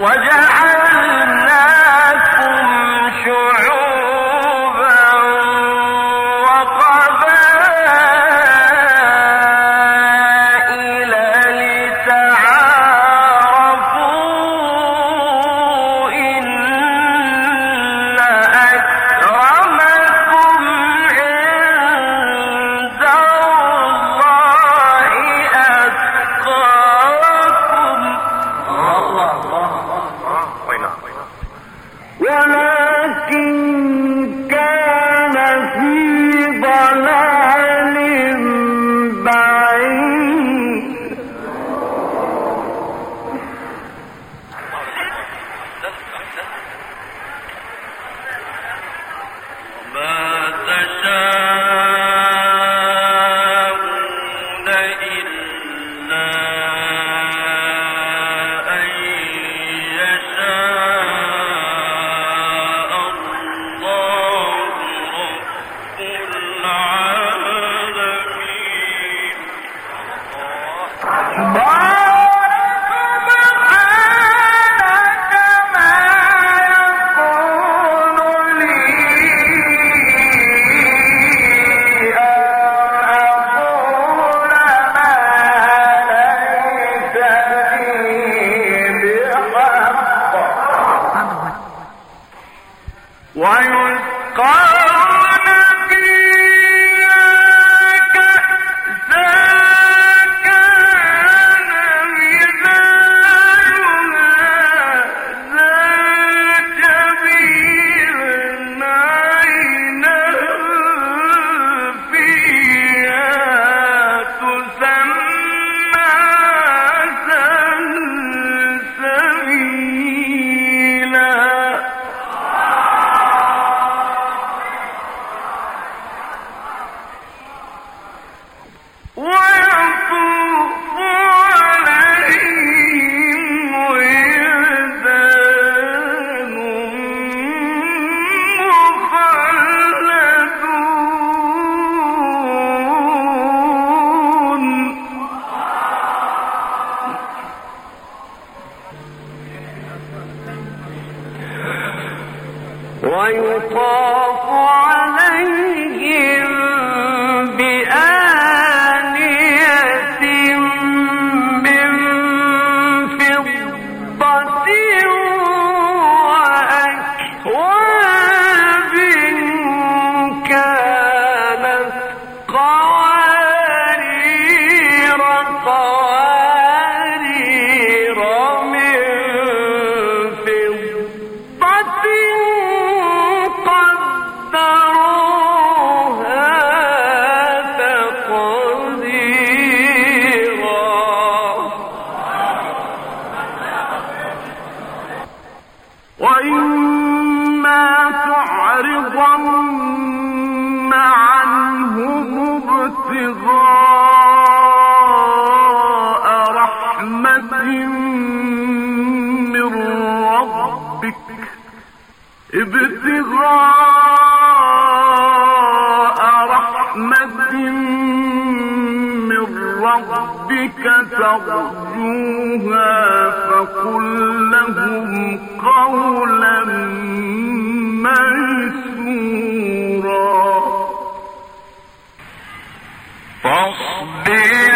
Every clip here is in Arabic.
وجعلناكم ربك ترجوها فقل لهم قولا ميسورا. فاصبر.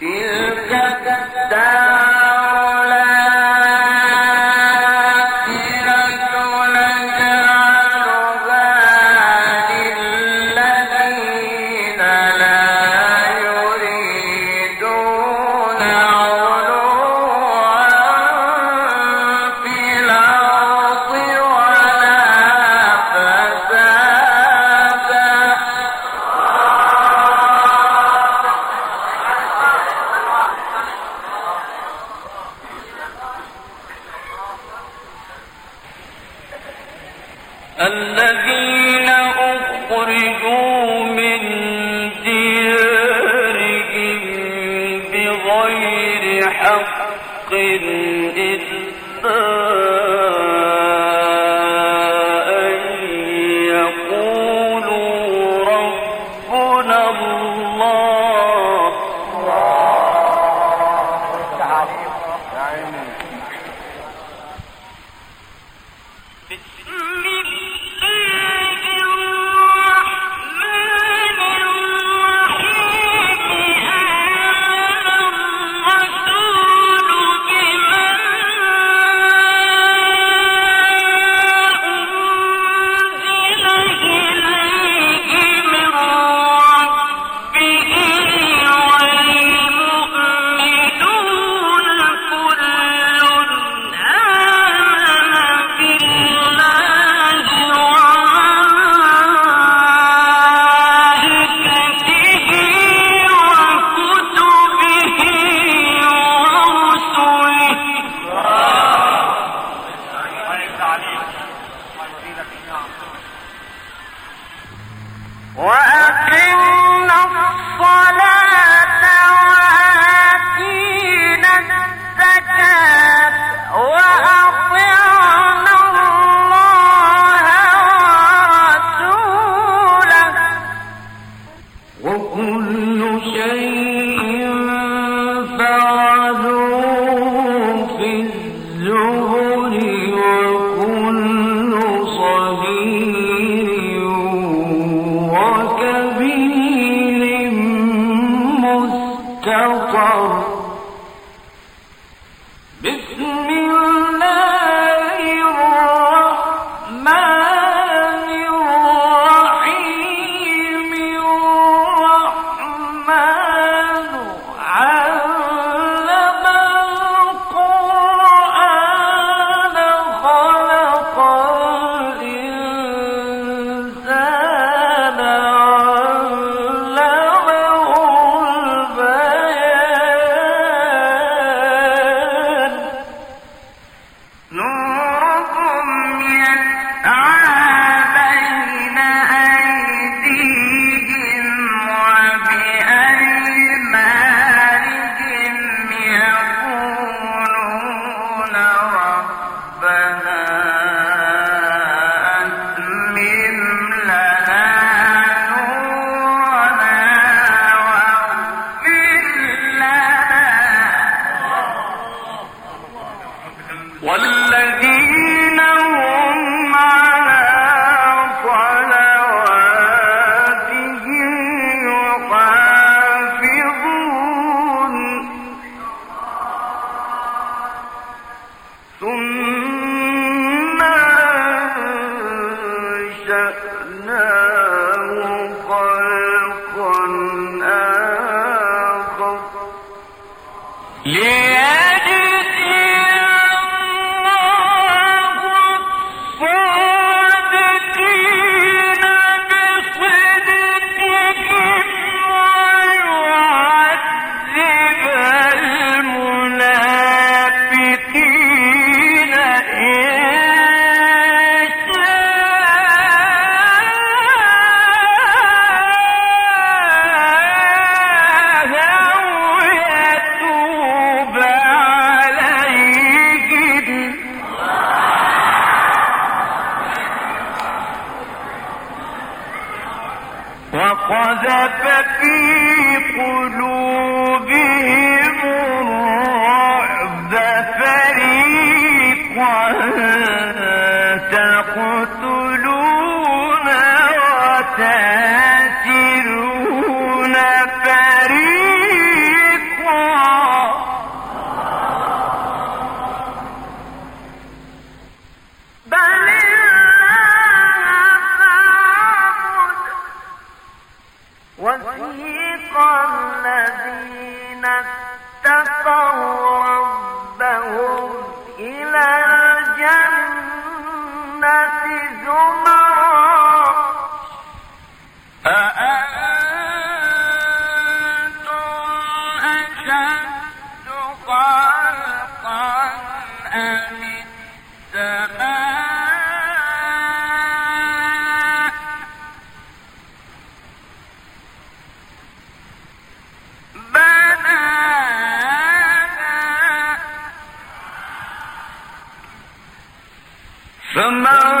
تلك الدار وأقمنا The mountain.